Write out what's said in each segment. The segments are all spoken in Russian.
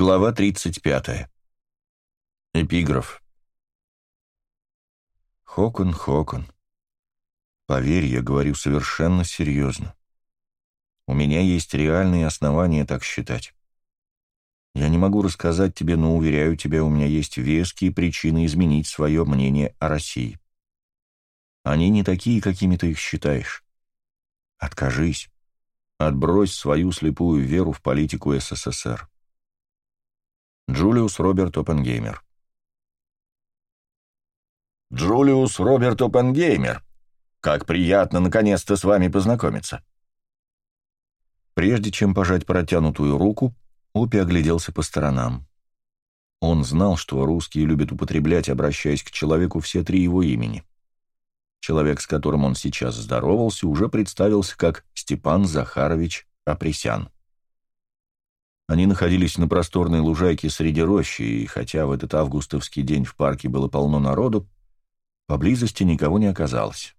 Глава 35. Эпиграф. Хокон, Хокон. Поверь, я говорю совершенно серьезно. У меня есть реальные основания так считать. Я не могу рассказать тебе, но уверяю тебя, у меня есть веские причины изменить свое мнение о России. Они не такие, какими ты их считаешь. Откажись. Отбрось свою слепую веру в политику СССР. Джулиус Роберт Оппенгеймер. Джулиус Роберт Оппенгеймер. Как приятно наконец-то с вами познакомиться. Прежде чем пожать протянутую руку, Опи огляделся по сторонам. Он знал, что русские любят употреблять, обращаясь к человеку, все три его имени. Человек, с которым он сейчас здоровался, уже представился как Степан Захарович Апресян. Они находились на просторной лужайке среди рощи, и хотя в этот августовский день в парке было полно народу, поблизости никого не оказалось.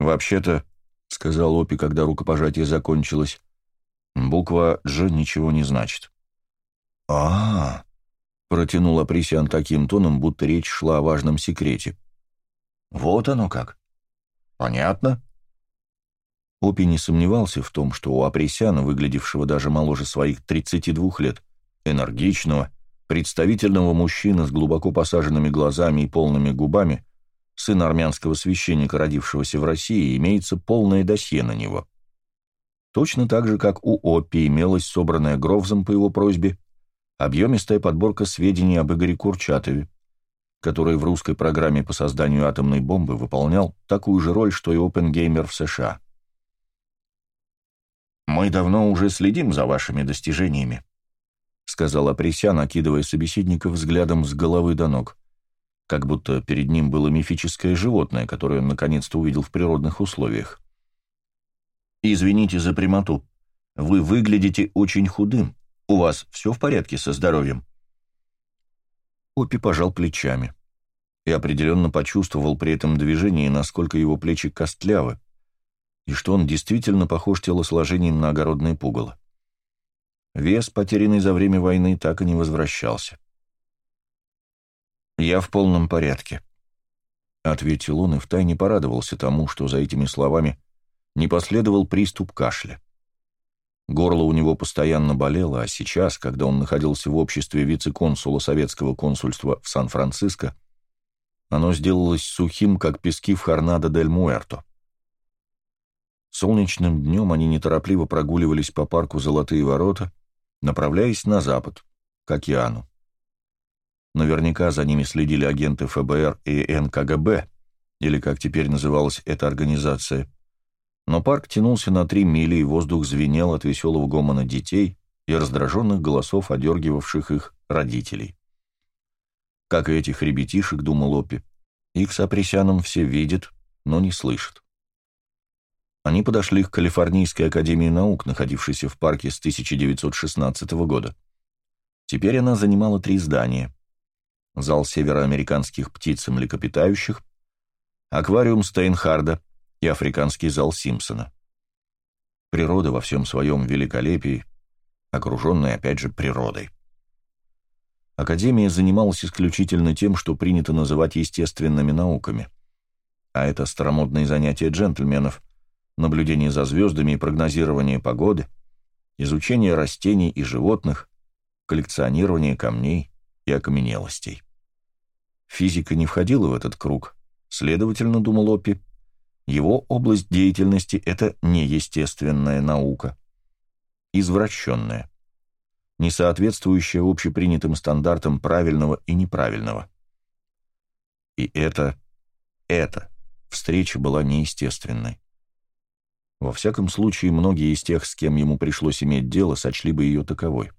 «Вообще-то», — сказал Опи, когда рукопожатие закончилось, — «буква «Дж» ничего не значит». а, -а, -а протянул Апресян таким тоном, будто речь шла о важном секрете. «Вот оно как. Понятно». Опи не сомневался в том, что у Апресяна, выглядевшего даже моложе своих 32 лет, энергичного, представительного мужчины с глубоко посаженными глазами и полными губами, сына армянского священника, родившегося в России, имеется полное досье на него. Точно так же, как у Оппи имелась собранная Гровзом по его просьбе объемистая подборка сведений об Игоре Курчатове, который в русской программе по созданию атомной бомбы выполнял такую же роль, что и Опенгеймер в США. «Мы давно уже следим за вашими достижениями», — сказал Апресян, накидывая собеседника взглядом с головы до ног, как будто перед ним было мифическое животное, которое он наконец-то увидел в природных условиях. «Извините за прямоту. Вы выглядите очень худым. У вас все в порядке со здоровьем?» Опи пожал плечами и определенно почувствовал при этом движении, насколько его плечи костлявы, и что он действительно похож телосложением на огородное пугало. Вес, потерянный за время войны, так и не возвращался. «Я в полном порядке», — ответил он и втайне порадовался тому, что за этими словами не последовал приступ кашля. Горло у него постоянно болело, а сейчас, когда он находился в обществе вице-консула советского консульства в Сан-Франциско, оно сделалось сухим, как пески в Хорнадо-дель-Муэрто. Солнечным днем они неторопливо прогуливались по парку Золотые ворота, направляясь на запад, к океану. Наверняка за ними следили агенты ФБР и НКГБ, или как теперь называлась эта организация. Но парк тянулся на три мили, и воздух звенел от веселого гомона детей и раздраженных голосов, одергивавших их родителей. Как и этих ребятишек, думал Опи, их с Апресяном все видят, но не слышат. Они подошли к Калифорнийской академии наук, находившейся в парке с 1916 года. Теперь она занимала три здания. Зал североамериканских птиц и млекопитающих, аквариум Стейнхарда и африканский зал Симпсона. Природа во всем своем великолепии, окруженная опять же природой. Академия занималась исключительно тем, что принято называть естественными науками. А это старомодные занятия джентльменов, наблюдение за звездами и прогнозирование погоды, изучение растений и животных, коллекционирование камней и окаменелостей. Физика не входила в этот круг, следовательно, думал Оппи, его область деятельности – это неестественная наука, извращенная, не соответствующая общепринятым стандартам правильного и неправильного. И это, это встреча была неестественной. Во всяком случае, многие из тех, с кем ему пришлось иметь дело, сочли бы ее таковой.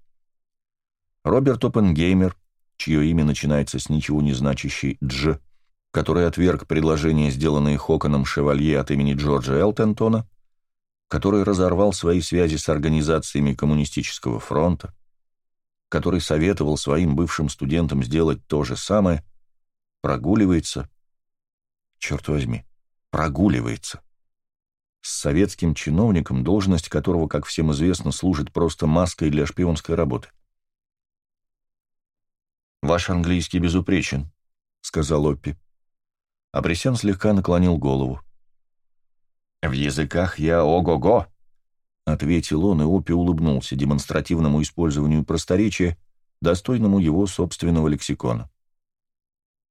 Роберт Оппенгеймер, чье имя начинается с ничего не значащей «дж», который отверг предложение, сделанное Хоконом Шевалье от имени Джорджа Элтентона, который разорвал свои связи с организациями Коммунистического фронта, который советовал своим бывшим студентам сделать то же самое, прогуливается, черт возьми, прогуливается с советским чиновником, должность которого, как всем известно, служит просто маской для шпионской работы. «Ваш английский безупречен», — сказал Оппи. Апресян слегка наклонил голову. «В языках я ого-го», — ответил он, и Оппи улыбнулся демонстративному использованию просторечия, достойному его собственного лексикона.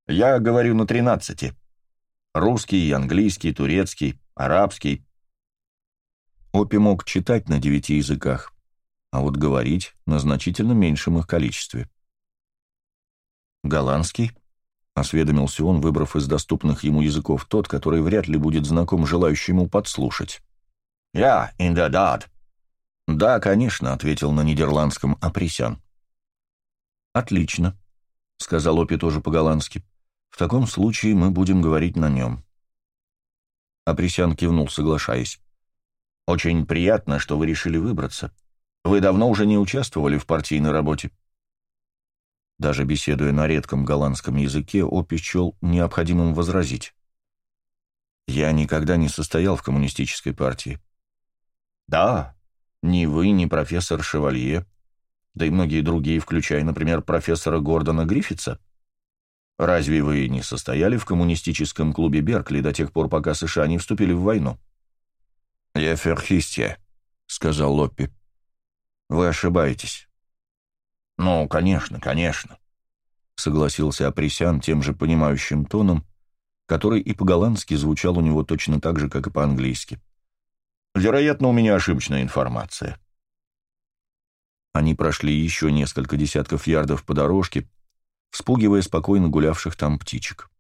«Я говорю на тринадцати. Русский, английский, турецкий, арабский». Оппи мог читать на девяти языках, а вот говорить на значительно меньшем их количестве. «Голландский?» — осведомился он, выбрав из доступных ему языков тот, который вряд ли будет знаком желающему подслушать. «Я, yeah, inderdaad». «Да, конечно», — ответил на нидерландском Апресян. «Отлично», — сказал Опи тоже по-голландски. «В таком случае мы будем говорить на нем». Апресян кивнул, соглашаясь. «Очень приятно, что вы решили выбраться. Вы давно уже не участвовали в партийной работе?» Даже беседуя на редком голландском языке, Опи счел необходимым возразить. «Я никогда не состоял в коммунистической партии». «Да, ни вы, ни профессор Шевалье, да и многие другие, включая, например, профессора Гордона Гриффитса. Разве вы не состояли в коммунистическом клубе Беркли до тех пор, пока США не вступили в войну?» «Я ферхистия», — сказал Лоппи. «Вы ошибаетесь». «Ну, конечно, конечно», — согласился Апресян тем же понимающим тоном, который и по-голландски звучал у него точно так же, как и по-английски. «Вероятно, у меня ошибочная информация». Они прошли еще несколько десятков ярдов по дорожке, вспугивая спокойно гулявших там птичек.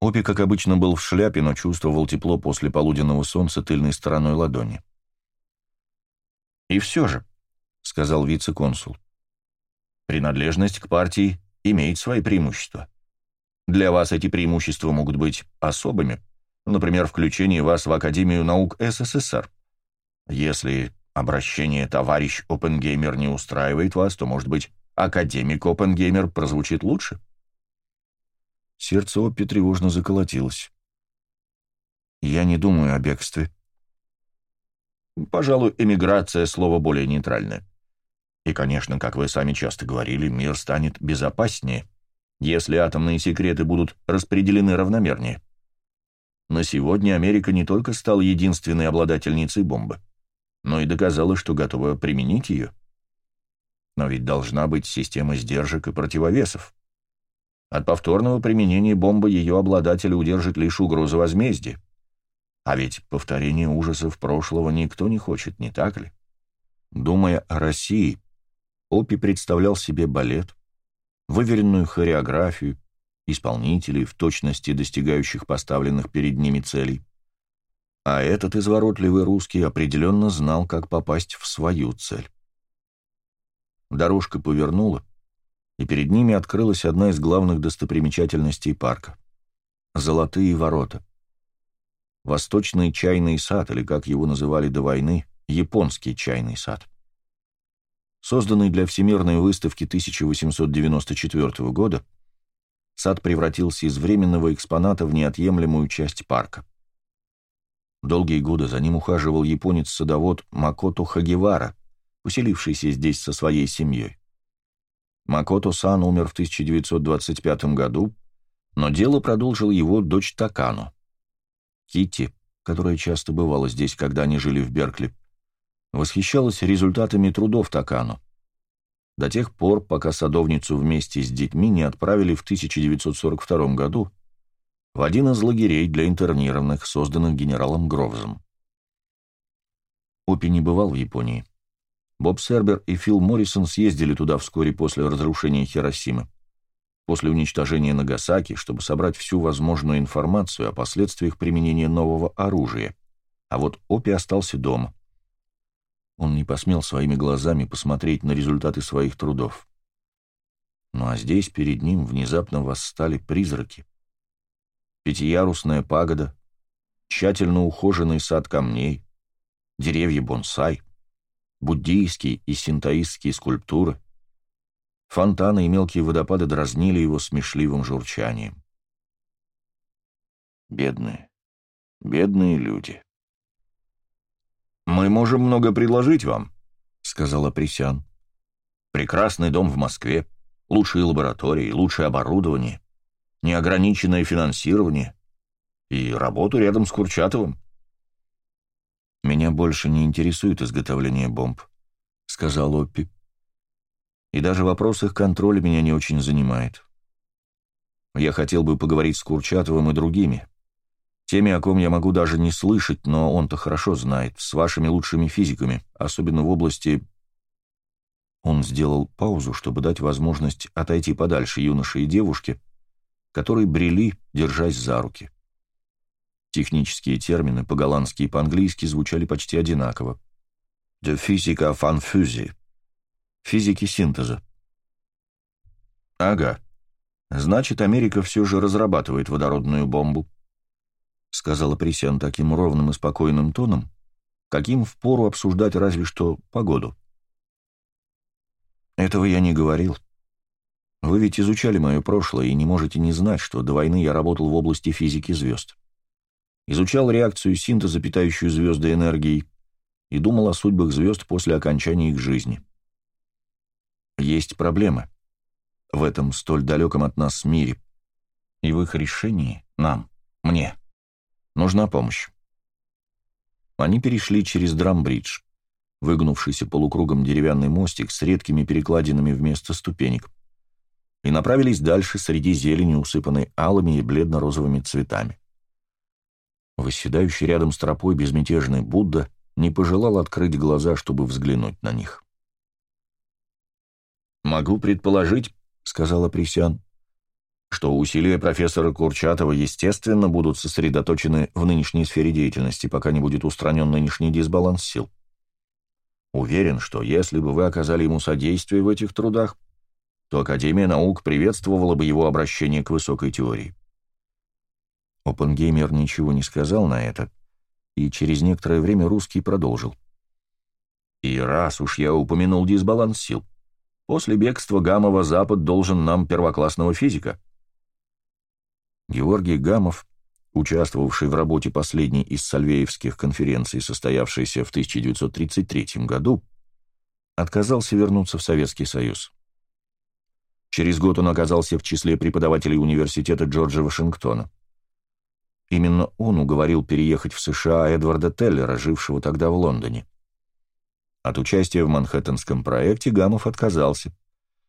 Опи, как обычно, был в шляпе, но чувствовал тепло после полуденного солнца тыльной стороной ладони. «И все же», — сказал вице-консул, — Принадлежность к партии имеет свои преимущества. Для вас эти преимущества могут быть особыми, например, включение вас в Академию наук СССР. Если обращение «товарищ Опенгеймер» не устраивает вас, то, может быть, «академик Опенгеймер» прозвучит лучше? Сердце Оппи тревожно заколотилось. «Я не думаю о бегстве». Пожалуй, эмиграция — слово более нейтральное. И, конечно, как вы сами часто говорили, мир станет безопаснее, если атомные секреты будут распределены равномернее. На сегодня Америка не только стала единственной обладательницей бомбы, но и доказала, что готова применить ее. Но ведь должна быть система сдержек и противовесов. От повторного применения бомбы ее обладателя удержит лишь угроза возмездия. А ведь повторение ужасов прошлого никто не хочет, не так ли? Думая о России, Опи представлял себе балет, выверенную хореографию, исполнителей, в точности достигающих поставленных перед ними целей. А этот изворотливый русский определенно знал, как попасть в свою цель. Дорожка повернула, и перед ними открылась одна из главных достопримечательностей парка — Золотые ворота. Восточный чайный сад, или, как его называли до войны, японский чайный сад. Созданный для Всемирной выставки 1894 года, сад превратился из временного экспоната в неотъемлемую часть парка. Долгие годы за ним ухаживал японец-садовод Макото Хагевара, поселившийся здесь со своей семьей. Макото-сан умер в 1925 году, но дело продолжил его дочь Такану. Китти, которая часто бывала здесь, когда они жили в Беркли, восхищалась результатами трудов Такану. До тех пор, пока садовницу вместе с детьми не отправили в 1942 году в один из лагерей для интернированных, созданных генералом Гровзом. Опи не бывал в Японии. Боб Сербер и Фил Моррисон съездили туда вскоре после разрушения Хиросимы, после уничтожения Нагасаки, чтобы собрать всю возможную информацию о последствиях применения нового оружия. А вот Опи остался дома. Он не посмел своими глазами посмотреть на результаты своих трудов. Ну а здесь перед ним внезапно восстали призраки. Пятиярусная пагода, тщательно ухоженный сад камней, деревья бонсай, буддийские и синтоистские скульптуры. Фонтаны и мелкие водопады дразнили его смешливым журчанием. Бедные, бедные люди. «Мы можем много предложить вам», — сказал Апресян. «Прекрасный дом в Москве, лучшие лаборатории, лучшее оборудование, неограниченное финансирование и работу рядом с Курчатовым». «Меня больше не интересует изготовление бомб», — сказал Оппи. «И даже вопрос их контроля меня не очень занимает. Я хотел бы поговорить с Курчатовым и другими, теми, о ком я могу даже не слышать, но он-то хорошо знает, с вашими лучшими физиками, особенно в области...» Он сделал паузу, чтобы дать возможность отойти подальше юноше и девушке, которые брели, держась за руки. Технические термины по-голландски и по-английски звучали почти одинаково. «De physica van Fusie» — «Физики синтеза». «Ага. Значит, Америка все же разрабатывает водородную бомбу», — сказала Присян таким ровным и спокойным тоном, каким впору обсуждать разве что погоду. «Этого я не говорил. Вы ведь изучали мое прошлое и не можете не знать, что до войны я работал в области физики звезд изучал реакцию синтеза, питающую звезды энергией, и думал о судьбах звезд после окончания их жизни. Есть проблемы в этом столь далеком от нас мире, и в их решении нам, мне, нужна помощь. Они перешли через Драмбридж, выгнувшийся полукругом деревянный мостик с редкими перекладинами вместо ступенек, и направились дальше среди зелени, усыпанной алыми и бледно-розовыми цветами. Восседающий рядом с тропой безмятежный Будда не пожелал открыть глаза, чтобы взглянуть на них. «Могу предположить», — сказала Присян, что усилия профессора Курчатова, естественно, будут сосредоточены в нынешней сфере деятельности, пока не будет устранен нынешний дисбаланс сил. Уверен, что если бы вы оказали ему содействие в этих трудах, то Академия наук приветствовала бы его обращение к высокой теории. Опенгеймер ничего не сказал на это, и через некоторое время русский продолжил. «И раз уж я упомянул дисбаланс сил, после бегства Гамова Запад должен нам первоклассного физика». Георгий Гамов, участвовавший в работе последней из сальвеевских конференций, состоявшейся в 1933 году, отказался вернуться в Советский Союз. Через год он оказался в числе преподавателей университета Джорджа Вашингтона. Именно он уговорил переехать в США Эдварда Теллера, жившего тогда в Лондоне. От участия в Манхэттенском проекте Гамов отказался.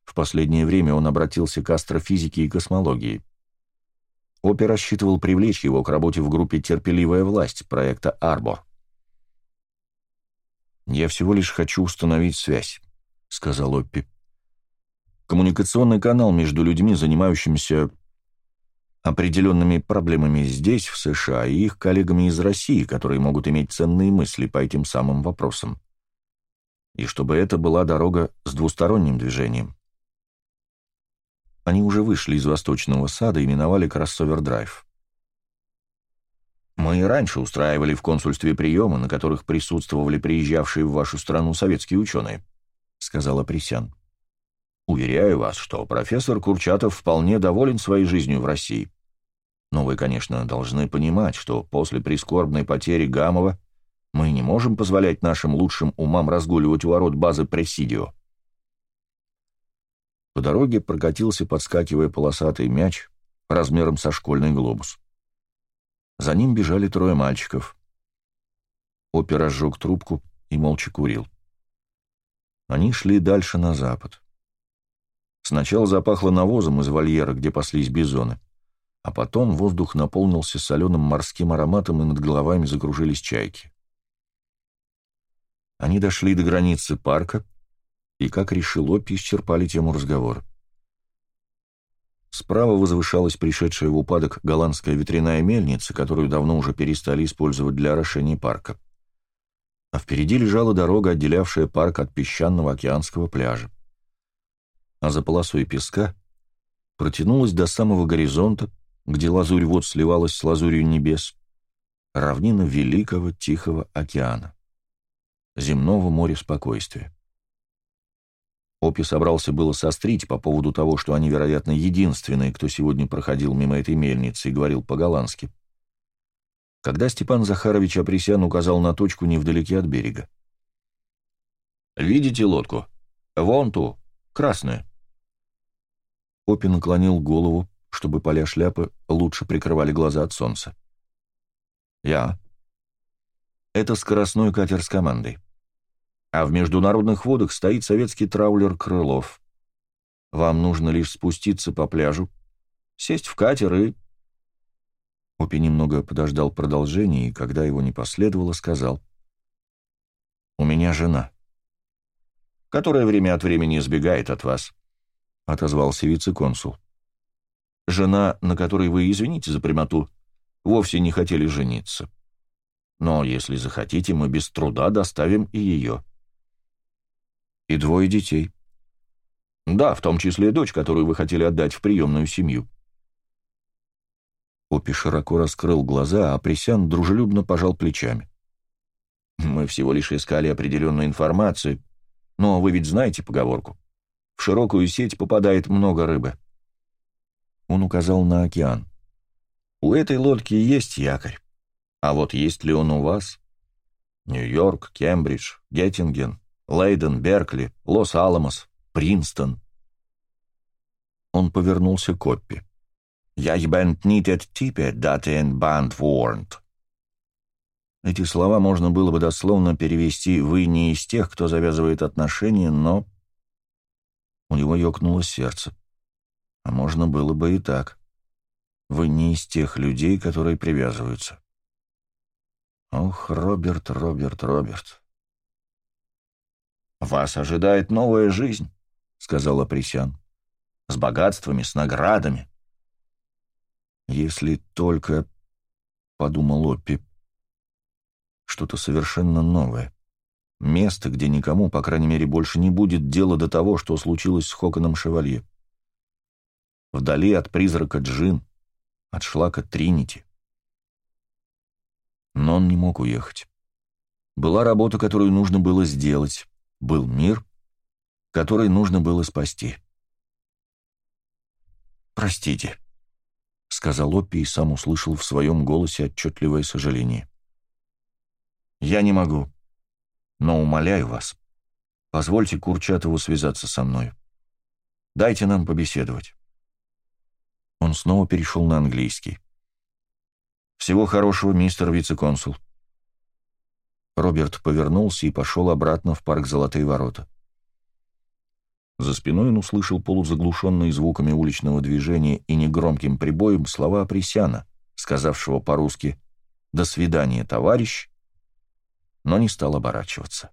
В последнее время он обратился к астрофизике и космологии. Опер рассчитывал привлечь его к работе в группе «Терпеливая власть» проекта «Арбор». «Я всего лишь хочу установить связь», — сказал Оппи. «Коммуникационный канал между людьми, занимающимися определенными проблемами здесь, в США, и их коллегами из России, которые могут иметь ценные мысли по этим самым вопросам. И чтобы это была дорога с двусторонним движением. Они уже вышли из Восточного сада и миновали кроссовер-драйв. Мы и раньше устраивали в консульстве приемы, на которых присутствовали приезжавшие в вашу страну советские ученые, — сказала Присян. Уверяю вас, что профессор Курчатов вполне доволен своей жизнью в России. Но вы, конечно, должны понимать, что после прискорбной потери Гамова мы не можем позволять нашим лучшим умам разгуливать у ворот базы Пресидио. По дороге прокатился, подскакивая полосатый мяч размером со школьный глобус. За ним бежали трое мальчиков. Опер разжег трубку и молча курил. Они шли дальше на запад. Сначала запахло навозом из вольера, где паслись бизоны, а потом воздух наполнился соленым морским ароматом, и над головами закружились чайки. Они дошли до границы парка, и, как решил Опи, исчерпали тему разговора. Справа возвышалась пришедшая в упадок голландская ветряная мельница, которую давно уже перестали использовать для орошения парка. А впереди лежала дорога, отделявшая парк от песчаного океанского пляжа а за полосой песка протянулась до самого горизонта, где лазурь вод сливалась с лазурью небес, равнина Великого Тихого океана, земного моря спокойствия. Опи собрался было сострить по поводу того, что они, вероятно, единственные, кто сегодня проходил мимо этой мельницы и говорил по-голландски. когда Степан Захарович Апресян указал на точку невдалеке от берега. «Видите лодку? Вон ту, красную». Опи наклонил голову, чтобы поля шляпы лучше прикрывали глаза от солнца. «Я». «Это скоростной катер с командой. А в международных водах стоит советский траулер «Крылов». Вам нужно лишь спуститься по пляжу, сесть в катер и...» Опи немного подождал продолжения, и, когда его не последовало, сказал. «У меня жена, которая время от времени избегает от вас», — отозвался вице-консул. «Жена, на которой вы, извините за прямоту, вовсе не хотели жениться. Но если захотите, мы без труда доставим и ее». «И двое детей», «Да, в том числе дочь, которую вы хотели отдать в приемную семью». Опи широко раскрыл глаза, а Присян дружелюбно пожал плечами. «Мы всего лишь искали определенную информацию, но вы ведь знаете поговорку. В широкую сеть попадает много рыбы». Он указал на океан. «У этой лодки есть якорь. А вот есть ли он у вас? Нью-Йорк, Кембридж, Геттинген, Лейден, Беркли, Лос-Аламос, Принстон». Он повернулся к Оппи. «Je bent niet het type dat een band vormt». Эти слова можно было бы дословно перевести «вы не из тех, кто завязывает отношения», но... У него ёкнуло сердце. А можно было бы и так. Вы не из тех людей, которые привязываются. Ох, Роберт, Роберт, Роберт. «Вас ожидает новая жизнь», — сказал Апресян с богатствами, с наградами. «Если только...» — подумал Оппи. «Что-то совершенно новое. Место, где никому, по крайней мере, больше не будет дела до того, что случилось с Хоконом Шевалье. Вдали от призрака Джин, от шлака Тринити. Но он не мог уехать. Была работа, которую нужно было сделать. Был мир, который нужно было спасти. «Простите», — сказал Оппи и сам услышал в своем голосе отчетливое сожаление. «Я не могу, но умоляю вас, позвольте Курчатову связаться со мной. Дайте нам побеседовать». Он снова перешел на английский. «Всего хорошего, мистер вице-консул». Роберт повернулся и пошел обратно в парк Золотые ворота. За спиной он услышал полузаглушенные звуками уличного движения и негромким прибоем слова Апресяна, сказавшего по-русски «До свидания, товарищ», но не стал оборачиваться.